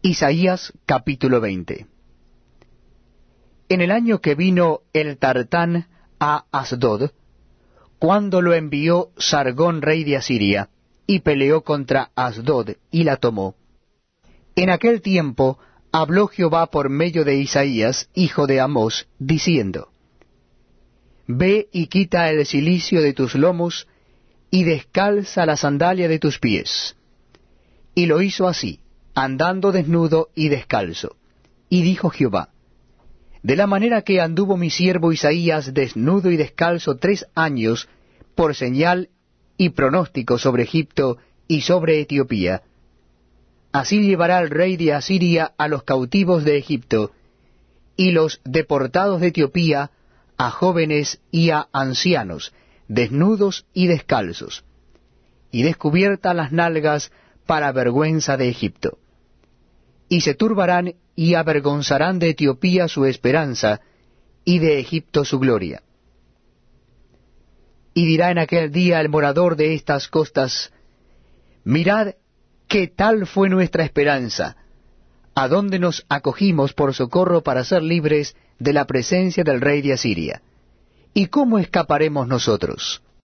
Isaías capítulo 20 En el año que vino el Tartán a Asdod, cuando lo envió Sargón rey de Asiria, y peleó contra Asdod y la tomó. En aquel tiempo habló Jehová por medio de Isaías, hijo de Amós, diciendo, Ve y quita el cilicio de tus lomos, y descalza la sandalia de tus pies. Y lo hizo así andando desnudo y descalzo. Y dijo Jehová, De la manera que anduvo mi siervo Isaías desnudo y descalzo tres años, por señal y pronóstico sobre Egipto y sobre Etiopía, así llevará el rey de Asiria a los cautivos de Egipto, y los deportados de Etiopía a jóvenes y a ancianos, desnudos y descalzos, y descubiertas las nalgas para vergüenza de Egipto y se turbarán y avergonzarán de Etiopía su esperanza, y de Egipto su gloria. Y dirá en aquel día el morador de estas costas, Mirad qué tal fue nuestra esperanza, a dónde nos acogimos por socorro para ser libres de la presencia del rey de Asiria. ¿Y cómo escaparemos nosotros?